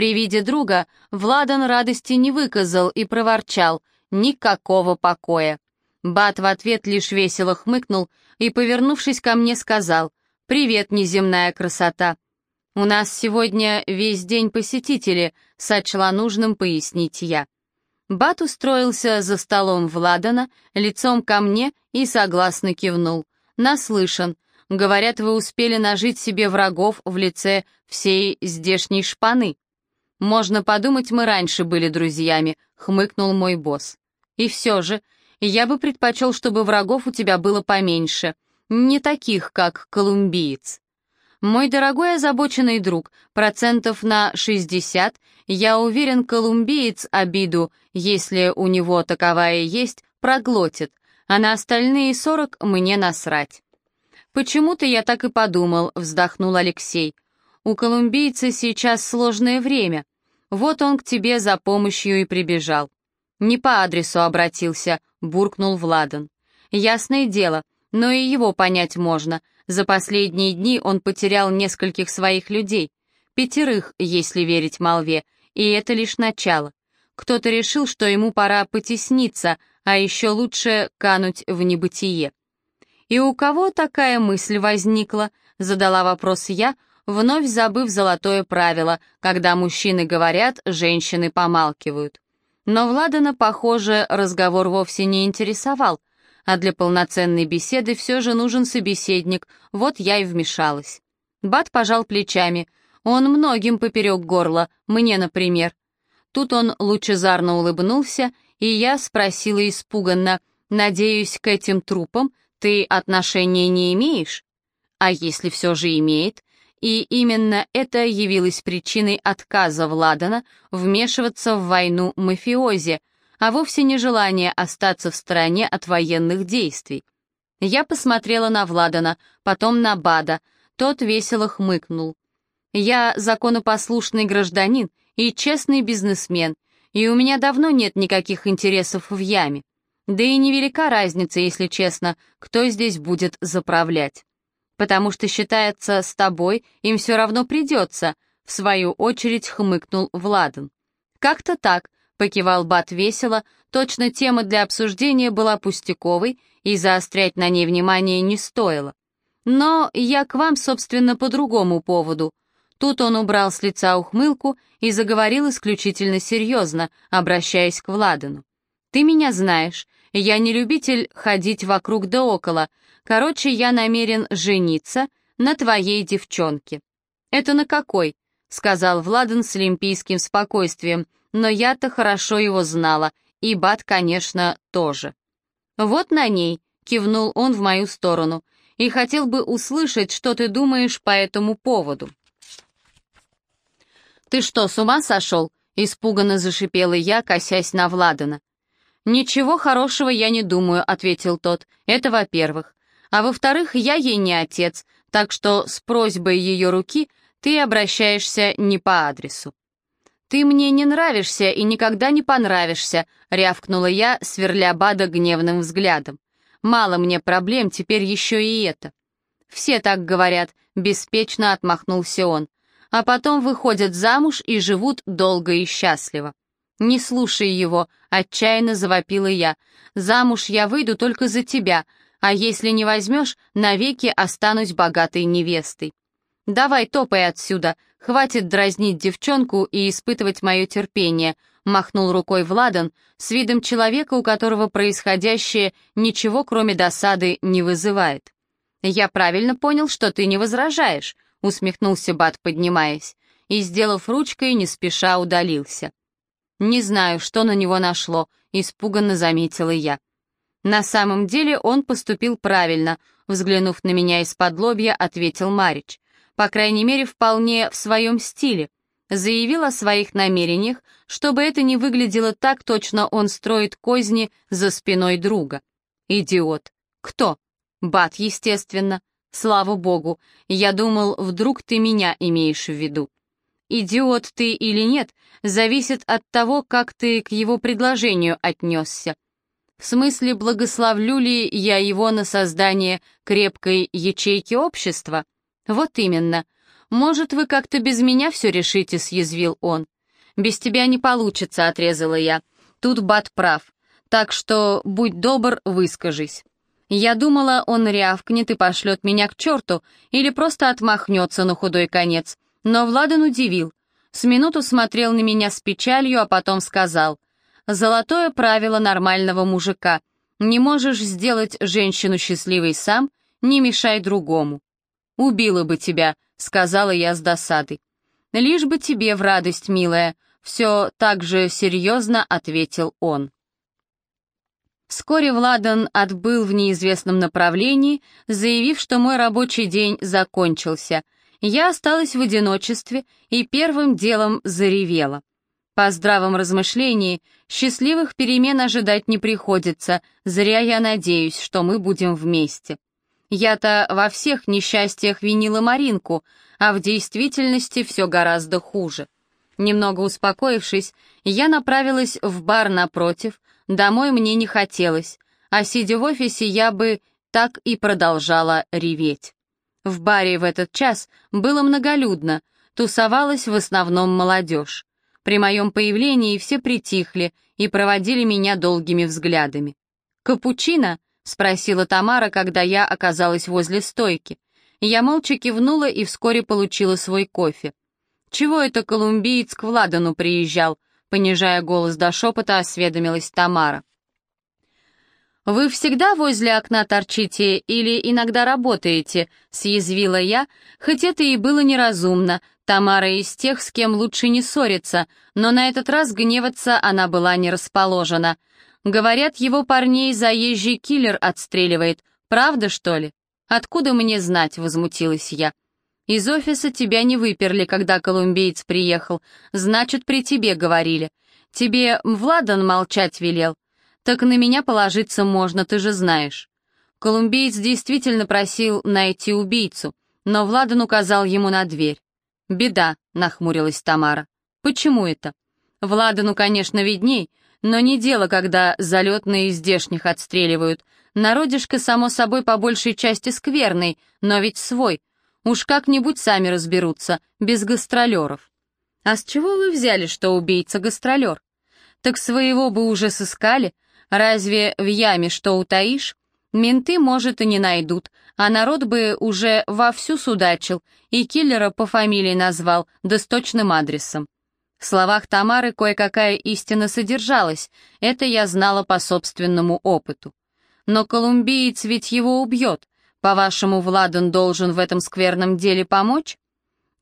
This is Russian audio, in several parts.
При виде друга Владан радости не выказал и проворчал «Никакого покоя». Бат в ответ лишь весело хмыкнул и, повернувшись ко мне, сказал «Привет, неземная красота». «У нас сегодня весь день посетители», — сочла нужным пояснить я. Бат устроился за столом Владана, лицом ко мне и согласно кивнул. «Наслышан. Говорят, вы успели нажить себе врагов в лице всей здешней шпаны». «Можно подумать, мы раньше были друзьями», — хмыкнул мой босс. «И все же, я бы предпочел, чтобы врагов у тебя было поменьше, не таких, как колумбиец». Мой дорогой озабоченный друг, процентов на 60, я уверен, колумбиец обиду, если у него таковая есть, проглотит, а на остальные 40 мне насрать. «Почему-то я так и подумал», — вздохнул Алексей. «У колумбийца сейчас сложное время. Вот он к тебе за помощью и прибежал». «Не по адресу обратился», — буркнул Владан. «Ясное дело, но и его понять можно. За последние дни он потерял нескольких своих людей, пятерых, если верить молве, и это лишь начало. Кто-то решил, что ему пора потесниться, а еще лучше кануть в небытие. «И у кого такая мысль возникла?» — задала вопрос я, вновь забыв золотое правило, когда мужчины говорят, женщины помалкивают. Но Владана, похоже, разговор вовсе не интересовал, а для полноценной беседы все же нужен собеседник, вот я и вмешалась. Бат пожал плечами. Он многим поперек горла, мне, например. Тут он лучезарно улыбнулся, и я спросила испуганно, «Надеюсь, к этим трупам ты отношения не имеешь?» А если все же имеет? И именно это явилось причиной отказа Владана вмешиваться в войну мафиози, а вовсе не желание остаться в стороне от военных действий. Я посмотрела на Владана, потом на Бада, тот весело хмыкнул. «Я законопослушный гражданин и честный бизнесмен, и у меня давно нет никаких интересов в яме. Да и невелика разница, если честно, кто здесь будет заправлять. Потому что считается с тобой, им все равно придется», — в свою очередь хмыкнул Владан. «Как-то так», Покивал Бат весело, точно тема для обсуждения была пустяковой, и заострять на ней внимание не стоило. Но я к вам, собственно, по другому поводу. Тут он убрал с лица ухмылку и заговорил исключительно серьезно, обращаясь к Владану. «Ты меня знаешь, я не любитель ходить вокруг да около. Короче, я намерен жениться на твоей девчонке». «Это на какой?» — сказал Владан с олимпийским спокойствием — но я-то хорошо его знала, и Бат, конечно, тоже. «Вот на ней», — кивнул он в мою сторону, «и хотел бы услышать, что ты думаешь по этому поводу». «Ты что, с ума сошел?» — испуганно зашипела я, косясь на Владана. «Ничего хорошего я не думаю», — ответил тот. «Это во-первых. А во-вторых, я ей не отец, так что с просьбой ее руки ты обращаешься не по адресу». «Ты мне не нравишься и никогда не понравишься», — рявкнула я, сверля Бада гневным взглядом. «Мало мне проблем, теперь еще и это». «Все так говорят», — беспечно отмахнулся он. «А потом выходят замуж и живут долго и счастливо». «Не слушай его», — отчаянно завопила я. «Замуж я выйду только за тебя, а если не возьмешь, навеки останусь богатой невестой». «Давай топай отсюда, хватит дразнить девчонку и испытывать мое терпение», махнул рукой Владан с видом человека, у которого происходящее ничего, кроме досады, не вызывает. «Я правильно понял, что ты не возражаешь», усмехнулся Бат, поднимаясь, и, сделав ручкой, не спеша удалился. «Не знаю, что на него нашло», — испуганно заметила я. «На самом деле он поступил правильно», — взглянув на меня из-под лобья, ответил Марич по крайней мере, вполне в своем стиле, заявил о своих намерениях, чтобы это не выглядело так точно он строит козни за спиной друга. Идиот. Кто? Бат, естественно. Слава богу, я думал, вдруг ты меня имеешь в виду. Идиот ты или нет, зависит от того, как ты к его предложению отнесся. В смысле, благословлю ли я его на создание крепкой ячейки общества? Вот именно. «Может, вы как-то без меня все решите?» — съязвил он. «Без тебя не получится», — отрезала я. «Тут Бат прав. Так что, будь добр, выскажись». Я думала, он рявкнет и пошлет меня к черту, или просто отмахнется на худой конец. Но Владан удивил. С минуту смотрел на меня с печалью, а потом сказал. «Золотое правило нормального мужика. Не можешь сделать женщину счастливой сам, не мешай другому». «Убила бы тебя», — сказала я с досадой. «Лишь бы тебе в радость, милая», — все так же серьезно ответил он. Вскоре Владан отбыл в неизвестном направлении, заявив, что мой рабочий день закончился. Я осталась в одиночестве и первым делом заревела. По здравом размышлении, счастливых перемен ожидать не приходится, зря я надеюсь, что мы будем вместе. Я-то во всех несчастьях винила Маринку, а в действительности все гораздо хуже. Немного успокоившись, я направилась в бар напротив, Домой мне не хотелось, а сидя в офисе, я бы так и продолжала реветь. В баре в этот час было многолюдно, тусовалась в основном молодежь. При моем появлении все притихли и проводили меня долгими взглядами. «Капучино?» — спросила Тамара, когда я оказалась возле стойки. Я молча кивнула и вскоре получила свой кофе. «Чего это колумбиец к Владану приезжал?» понижая голос до шепота, осведомилась Тамара. «Вы всегда возле окна торчите или иногда работаете?» — съязвила я, хоть это и было неразумно. Тамара из тех, с кем лучше не ссориться, но на этот раз гневаться она была не расположена. Говорят, его парней заезжий киллер отстреливает. Правда, что ли? Откуда мне знать, возмутилась я. Из офиса тебя не выперли, когда колумбиец приехал. Значит, при тебе говорили. Тебе Владан молчать велел. Так на меня положиться можно, ты же знаешь. Колумбиец действительно просил найти убийцу, но Владан указал ему на дверь. «Беда», — нахмурилась Тамара. «Почему это?» «Владану, конечно, видней, но не дело, когда залетные из здешних отстреливают. Народишко, само собой, по большей части скверный, но ведь свой, Уж как-нибудь сами разберутся, без гастролеров. А с чего вы взяли, что убийца гастролер? Так своего бы уже сыскали. Разве в яме что утаишь? Менты, может, и не найдут, а народ бы уже вовсю судачил и киллера по фамилии назвал, да с точным адресом. В словах Тамары кое-какая истина содержалась, это я знала по собственному опыту. Но колумбиец ведь его убьет, по-вашему, Владан должен в этом скверном деле помочь?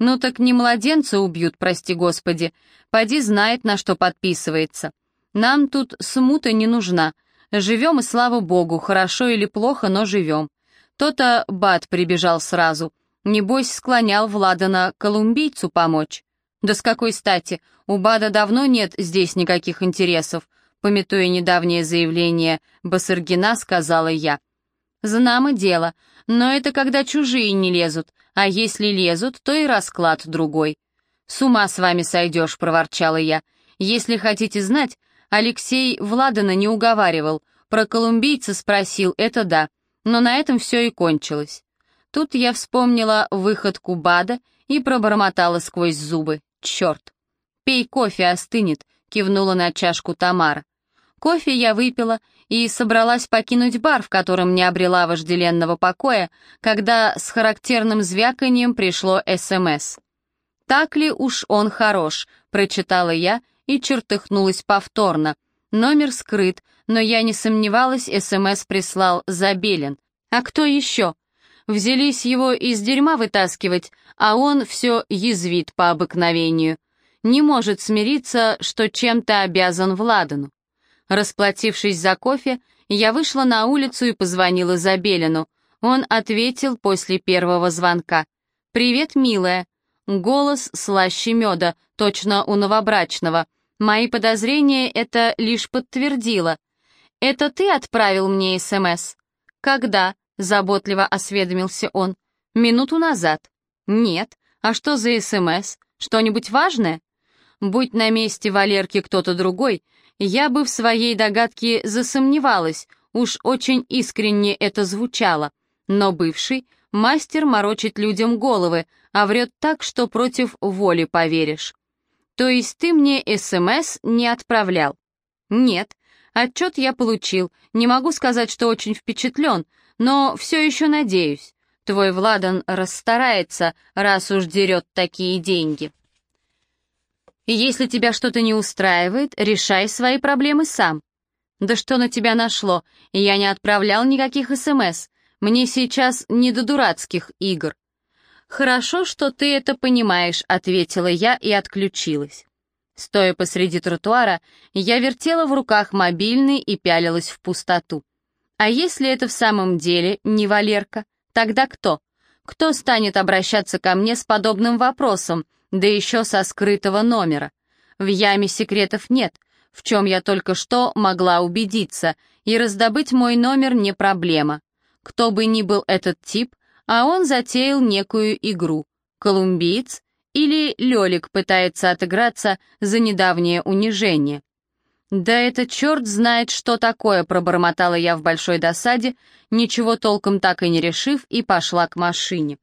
Ну так не младенца убьют, прости господи. Поди знает, на что подписывается. Нам тут смута не нужна. Живем и слава богу, хорошо или плохо, но живем. То-то Бат прибежал сразу. Небось, склонял Владана колумбийцу помочь. Да с какой стати? У Бада давно нет здесь никаких интересов. Пометуя недавнее заявление Басаргина, сказала я. Знамо дело, но это когда чужие не лезут, а если лезут, то и расклад другой. «С ума с вами сойдешь», — проворчала я. «Если хотите знать, Алексей Владана не уговаривал, про колумбийца спросил, это да, но на этом все и кончилось». Тут я вспомнила выходку Бада и пробормотала сквозь зубы. «Черт!» «Пей кофе, остынет», — кивнула на чашку Тамара. Кофе я выпила и собралась покинуть бар, в котором не обрела вожделенного покоя, когда с характерным звяканием пришло СМС. «Так ли уж он хорош?» — прочитала я и чертыхнулась повторно. Номер скрыт, но я не сомневалась, СМС прислал Забелин. А кто еще? Взялись его из дерьма вытаскивать, а он все язвит по обыкновению. Не может смириться, что чем-то обязан Владану. Расплатившись за кофе, я вышла на улицу и позвонила Забелину. Он ответил после первого звонка. «Привет, милая». Голос слаще меда, точно у новобрачного. Мои подозрения это лишь подтвердило. «Это ты отправил мне СМС?» «Когда?» — заботливо осведомился он. «Минуту назад». «Нет. А что за СМС? Что-нибудь важное?» Будь на месте Валерки кто-то другой, я бы в своей догадке засомневалась, уж очень искренне это звучало. Но бывший — мастер морочить людям головы, а врет так, что против воли поверишь. То есть ты мне СМС не отправлял? Нет. Отчет я получил. Не могу сказать, что очень впечатлен, но все еще надеюсь. Твой Владан расстарается, раз уж дерет такие деньги. Если тебя что-то не устраивает, решай свои проблемы сам. Да что на тебя нашло? Я не отправлял никаких СМС. Мне сейчас не до дурацких игр. «Хорошо, что ты это понимаешь», — ответила я и отключилась. Стоя посреди тротуара, я вертела в руках мобильный и пялилась в пустоту. А если это в самом деле не Валерка, тогда кто? Кто станет обращаться ко мне с подобным вопросом, да еще со скрытого номера? В яме секретов нет, в чем я только что могла убедиться, и раздобыть мой номер не проблема. Кто бы ни был этот тип, а он затеял некую игру. Колумбиец или Лёлик пытается отыграться за недавнее унижение. «Да это черт знает, что такое», — пробормотала я в большой досаде, ничего толком так и не решив, и пошла к машине.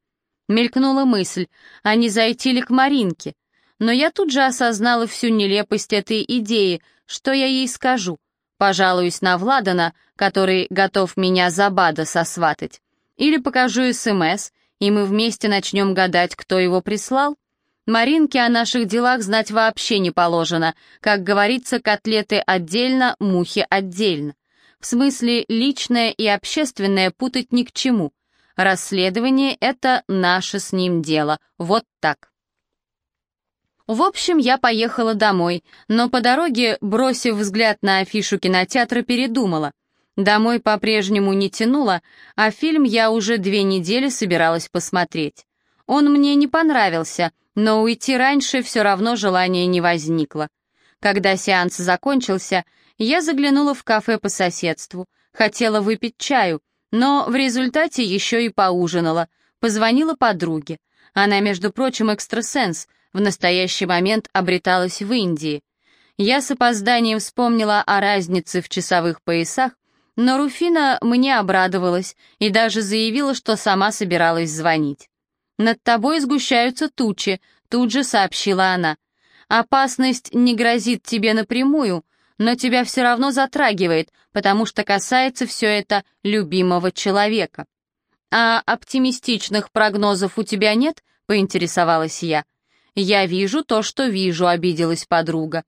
Мелькнула мысль, а не зайти ли к Маринке? Но я тут же осознала всю нелепость этой идеи, что я ей скажу. Пожалуюсь на Владана, который готов меня за бада сосватать. Или покажу СМС, и мы вместе начнем гадать, кто его прислал? Маринке о наших делах знать вообще не положено. Как говорится, котлеты отдельно, мухи отдельно. В смысле, личное и общественное путать ни к чему. Расследование — это наше с ним дело. Вот так. В общем, я поехала домой, но по дороге, бросив взгляд на афишу кинотеатра, передумала — Домой по-прежнему не тянуло, а фильм я уже две недели собиралась посмотреть. Он мне не понравился, но уйти раньше все равно желания не возникло. Когда сеанс закончился, я заглянула в кафе по соседству, хотела выпить чаю, но в результате еще и поужинала, позвонила подруге. Она, между прочим, экстрасенс, в настоящий момент обреталась в Индии. Я с опозданием вспомнила о разнице в часовых поясах но Руфина мне обрадовалась и даже заявила, что сама собиралась звонить. «Над тобой сгущаются тучи», — тут же сообщила она. «Опасность не грозит тебе напрямую, но тебя все равно затрагивает, потому что касается все это любимого человека». «А оптимистичных прогнозов у тебя нет?» — поинтересовалась я. «Я вижу то, что вижу», — обиделась подруга.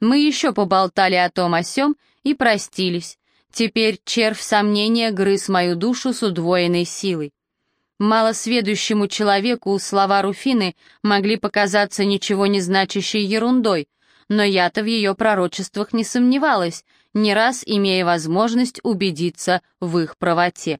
Мы еще поболтали о том о сём и простились. Теперь червь сомнения грыз мою душу с удвоенной силой. Малосведущему человеку слова Руфины могли показаться ничего не значащей ерундой, но я-то в ее пророчествах не сомневалась, не раз имея возможность убедиться в их правоте.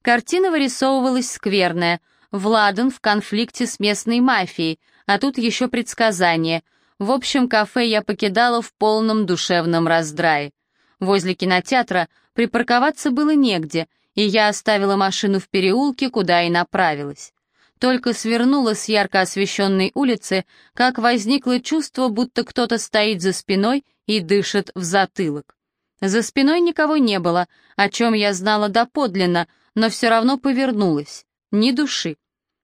Картина вырисовывалась скверная. Владан в конфликте с местной мафией, а тут еще предсказание. В общем, кафе я покидала в полном душевном раздрае. Возле кинотеатра припарковаться было негде, и я оставила машину в переулке, куда и направилась. Только свернула с ярко освещенной улицы, как возникло чувство, будто кто-то стоит за спиной и дышит в затылок. За спиной никого не было, о чем я знала доподлинно, но все равно повернулась. Ни души.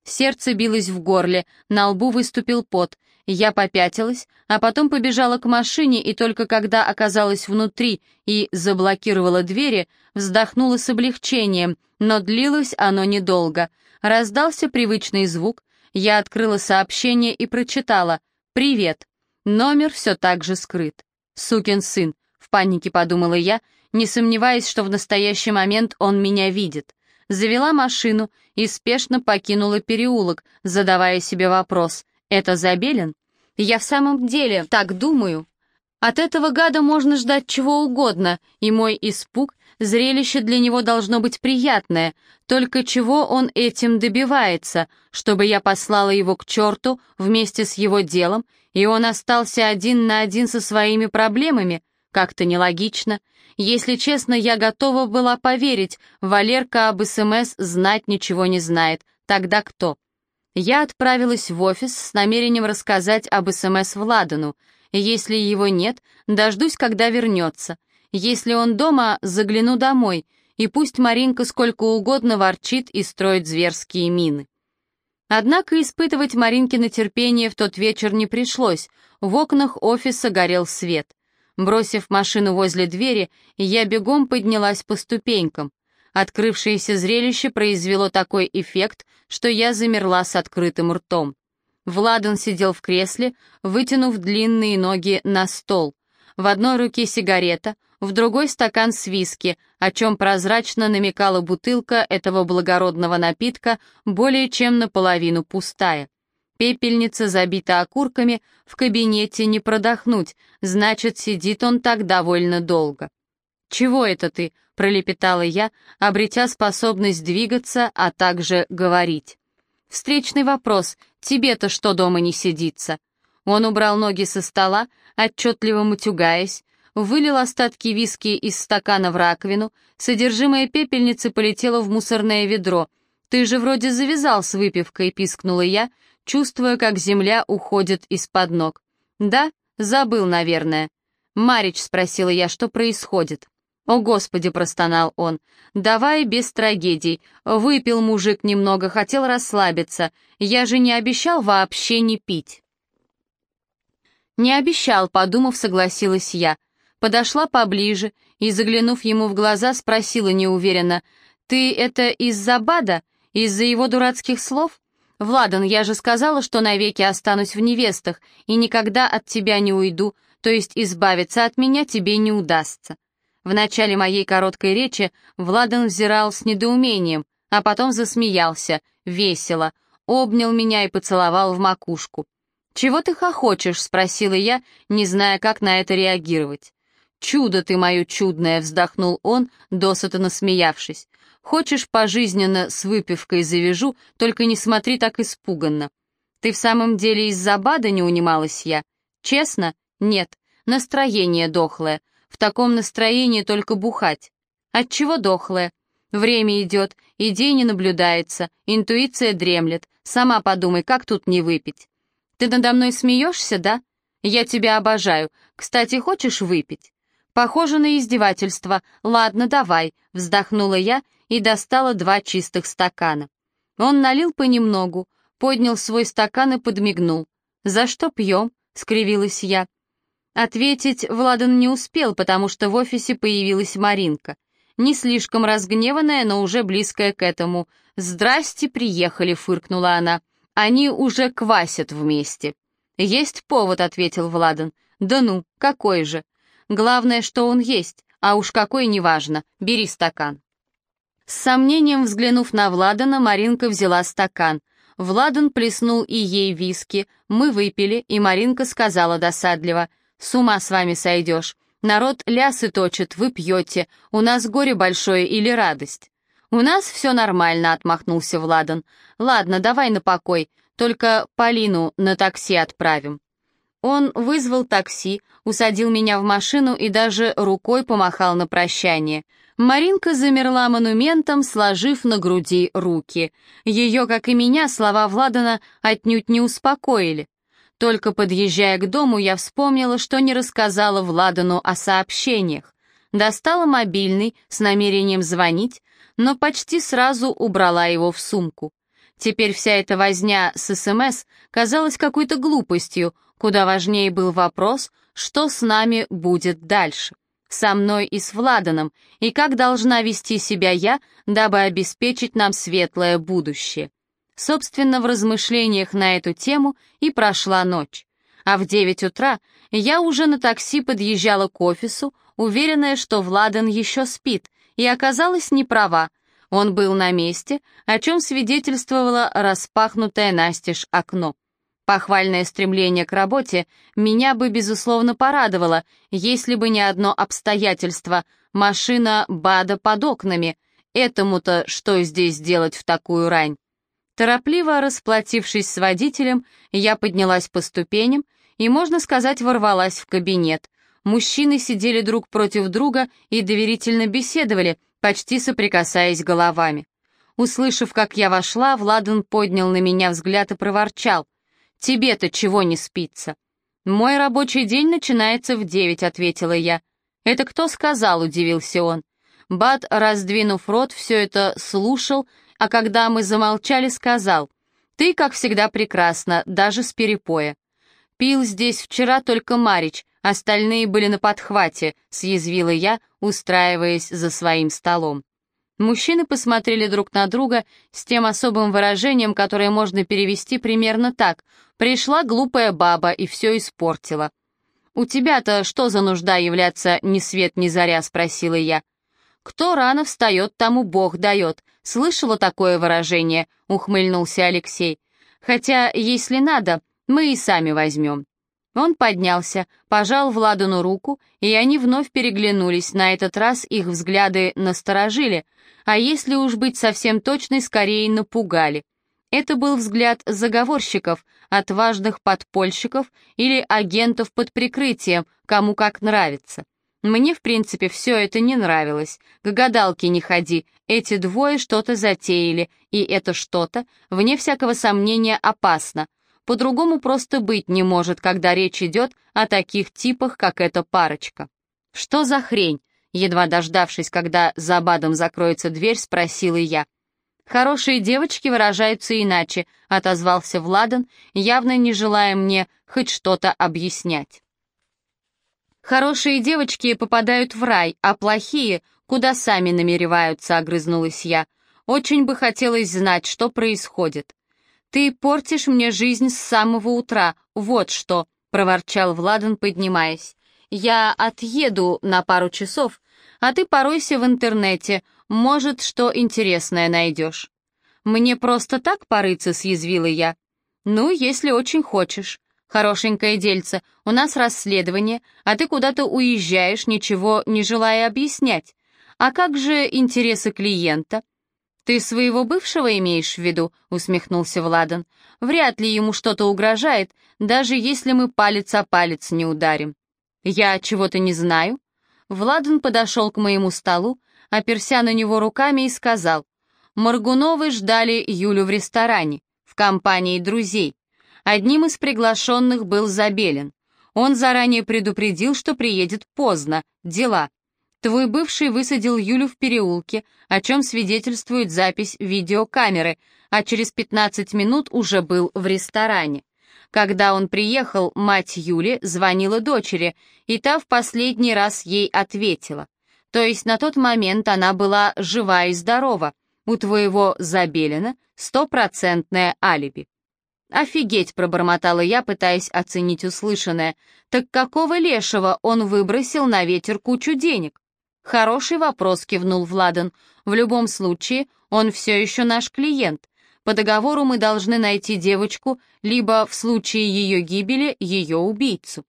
Сердце билось в горле, на лбу выступил пот, я попятилась, а потом побежала к машине, и только когда оказалась внутри и заблокировала двери, вздохнула с облегчением, но длилось оно недолго. Раздался привычный звук, я открыла сообщение и прочитала «Привет». Номер все так же скрыт. «Сукин сын», — в панике подумала я, не сомневаясь, что в настоящий момент он меня видит. Завела машину и спешно покинула переулок, задавая себе вопрос — это Забелин? Я в самом деле так думаю. От этого гада можно ждать чего угодно, и мой испуг, зрелище для него должно быть приятное. Только чего он этим добивается, чтобы я послала его к черту вместе с его делом, и он остался один на один со своими проблемами? Как-то нелогично. Если честно, я готова была поверить, Валерка об СМС знать ничего не знает. Тогда кто? Я отправилась в офис с намерением рассказать об СМС Владану. Если его нет, дождусь, когда вернется. Если он дома, загляну домой, и пусть Маринка сколько угодно ворчит и строит зверские мины. Однако испытывать Маринкино терпение в тот вечер не пришлось, в окнах офиса горел свет. Бросив машину возле двери, я бегом поднялась по ступенькам. Открывшееся зрелище произвело такой эффект, что я замерла с открытым ртом. Владан сидел в кресле, вытянув длинные ноги на стол. В одной руке сигарета, в другой стакан с виски, о чем прозрачно намекала бутылка этого благородного напитка, более чем наполовину пустая. Пепельница забита окурками, в кабинете не продохнуть, значит, сидит он так довольно долго. «Чего это ты?» — пролепетала я, обретя способность двигаться, а также говорить. «Встречный вопрос. Тебе-то что дома не сидится?» Он убрал ноги со стола, отчетливо мутюгаясь, вылил остатки виски из стакана в раковину, содержимое пепельницы полетело в мусорное ведро. «Ты же вроде завязал с выпивкой», — пискнула я, чувствуя, как земля уходит из-под ног. «Да, забыл, наверное». «Марич», — спросила я, — «что происходит?» «О, Господи!» — простонал он. «Давай без трагедий. Выпил мужик немного, хотел расслабиться. Я же не обещал вообще не пить». «Не обещал», — подумав, согласилась я. Подошла поближе и, заглянув ему в глаза, спросила неуверенно, «Ты это из-за Бада? Из-за его дурацких слов?» «Владан, я же сказала, что навеки останусь в невестах и никогда от тебя не уйду, то есть избавиться от меня тебе не удастся». В начале моей короткой речи Владан взирал с недоумением, а потом засмеялся, весело, обнял меня и поцеловал в макушку. «Чего ты хохочешь?» — спросила я, не зная, как на это реагировать. «Чудо ты мое чудное!» — вздохнул он, досыта насмеявшись. Хочешь, пожизненно с выпивкой завяжу, только не смотри так испуганно. Ты в самом деле из-за бада не унималась я? Честно? Нет. Настроение дохлое. В таком настроении только бухать. Отчего дохлое? Время идет, идей не наблюдается, интуиция дремлет. Сама подумай, как тут не выпить. Ты надо мной смеешься, да? Я тебя обожаю. Кстати, хочешь выпить? Похоже на издевательство. Ладно, давай, вздохнула я и достала два чистых стакана. Он налил понемногу, поднял свой стакан и подмигнул. «За что пьем?» — скривилась я. Ответить Владан не успел, потому что в офисе появилась Маринка. Не слишком разгневанная, но уже близкая к этому. «Здрасте, приехали», — фыркнула она. «Они уже квасят вместе». «Есть повод», — ответил Владан. «Да ну, какой же?» «Главное, что он есть, а уж какой неважно. Бери стакан». С сомнением взглянув на Владана, Маринка взяла стакан. Владан плеснул и ей виски, мы выпили, и Маринка сказала досадливо, «С ума с вами сойдешь. Народ лясы точит, вы пьете. У нас горе большое или радость?» «У нас все нормально», — отмахнулся Владан. «Ладно, давай на покой, только Полину на такси отправим». Он вызвал такси, усадил меня в машину и даже рукой помахал на прощание — Маринка замерла монументом, сложив на груди руки. Ее, как и меня, слова Владана отнюдь не успокоили. Только подъезжая к дому, я вспомнила, что не рассказала Владану о сообщениях. Достала мобильный с намерением звонить, но почти сразу убрала его в сумку. Теперь вся эта возня с СМС казалась какой-то глупостью, куда важнее был вопрос, что с нами будет дальше со мной и с Владаном, и как должна вести себя я, дабы обеспечить нам светлое будущее. Собственно, в размышлениях на эту тему и прошла ночь. А в девять утра я уже на такси подъезжала к офису, уверенная, что Владан еще спит, и оказалась не права. Он был на месте, о чем свидетельствовало распахнутое настежь окно. Похвальное стремление к работе меня бы, безусловно, порадовало, если бы не одно обстоятельство — машина Бада под окнами. Этому-то что здесь делать в такую рань? Торопливо расплатившись с водителем, я поднялась по ступеням и, можно сказать, ворвалась в кабинет. Мужчины сидели друг против друга и доверительно беседовали, почти соприкасаясь головами. Услышав, как я вошла, Владан поднял на меня взгляд и проворчал. Тебе-то чего не спится?» «Мой рабочий день начинается в девять», — ответила я. «Это кто сказал?» — удивился он. Бат, раздвинув рот, все это слушал, а когда мы замолчали, сказал, Ты, как всегда, прекрасна, даже с перепоя. Пил здесь вчера только Марич, остальные были на подхвате, съязвила я, устраиваясь за своим столом. Мужчины посмотрели друг на друга с тем особым выражением, которое можно перевести примерно так. «Пришла глупая баба и все испортила». «У тебя-то что за нужда являться ни свет ни заря?» — спросила я. «Кто рано встает, тому Бог дает». Слышала такое выражение?» — ухмыльнулся Алексей. «Хотя, если надо, мы и сами возьмем». Он поднялся, пожал Владану руку, и они вновь переглянулись, на этот раз их взгляды насторожили, а если уж быть совсем точной, скорее напугали. Это был взгляд заговорщиков, отважных подпольщиков или агентов под прикрытием, кому как нравится. Мне, в принципе, все это не нравилось. К гадалке не ходи, эти двое что-то затеяли, и это что-то, вне всякого сомнения, опасно. По-другому просто быть не может, когда речь идет о таких типах, как эта парочка. Что за хрень? Едва дождавшись, когда за Абадом закроется дверь, спросила я. «Хорошие девочки выражаются иначе», — отозвался Владан, явно не желая мне хоть что-то объяснять. «Хорошие девочки попадают в рай, а плохие, куда сами намереваются», — огрызнулась я. «Очень бы хотелось знать, что происходит». «Ты портишь мне жизнь с самого утра, вот что», — проворчал Владан, поднимаясь. «Я отъеду на пару часов, а ты поройся в интернете, может, что интересное найдешь». «Мне просто так порыться», — съязвила я. «Ну, если очень хочешь. Хорошенькое дельце, у нас расследование, а ты куда-то уезжаешь, ничего не желая объяснять. А как же интересы клиента?» «Ты своего бывшего имеешь в виду?» — усмехнулся Владан. «Вряд ли ему что-то угрожает, даже если мы палец о палец не ударим». «Я чего-то не знаю?» Владан подошел к моему столу, оперся на него руками и сказал, «Моргуновы ждали Юлю в ресторане, в компании друзей. Одним из приглашенных был Забелин. Он заранее предупредил, что приедет поздно, дела. Твой бывший высадил Юлю в переулке, о чем свидетельствует запись видеокамеры, а через 15 минут уже был в ресторане. Когда он приехал, мать Юли звонила дочери, и та в последний раз ей ответила. То есть на тот момент она была жива и здорова. У твоего Забелина стопроцентное алиби. «Офигеть!» — пробормотала я, пытаясь оценить услышанное. «Так какого лешего он выбросил на ветер кучу денег?» «Хороший вопрос», — кивнул Владан. «В любом случае, он все еще наш клиент. По договору мы должны найти девочку, либо в случае ее гибели ее убийцу.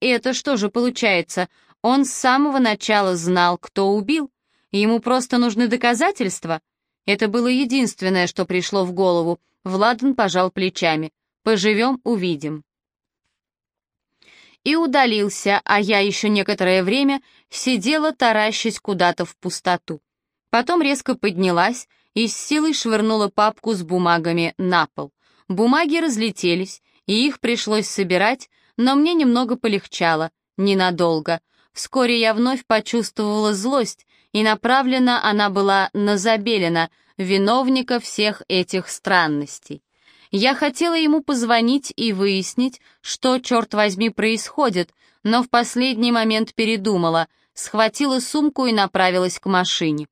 Это что же получается? Он с самого начала знал, кто убил? Ему просто нужны доказательства? Это было единственное, что пришло в голову. Владан пожал плечами. Поживем, увидим. И удалился, а я еще некоторое время сидела, таращась куда-то в пустоту. Потом резко поднялась, и с силой швырнула папку с бумагами на пол. Бумаги разлетелись, и их пришлось собирать, но мне немного полегчало, ненадолго. Вскоре я вновь почувствовала злость, и направлена она была на Забелина, виновника всех этих странностей. Я хотела ему позвонить и выяснить, что, черт возьми, происходит, но в последний момент передумала, схватила сумку и направилась к машине.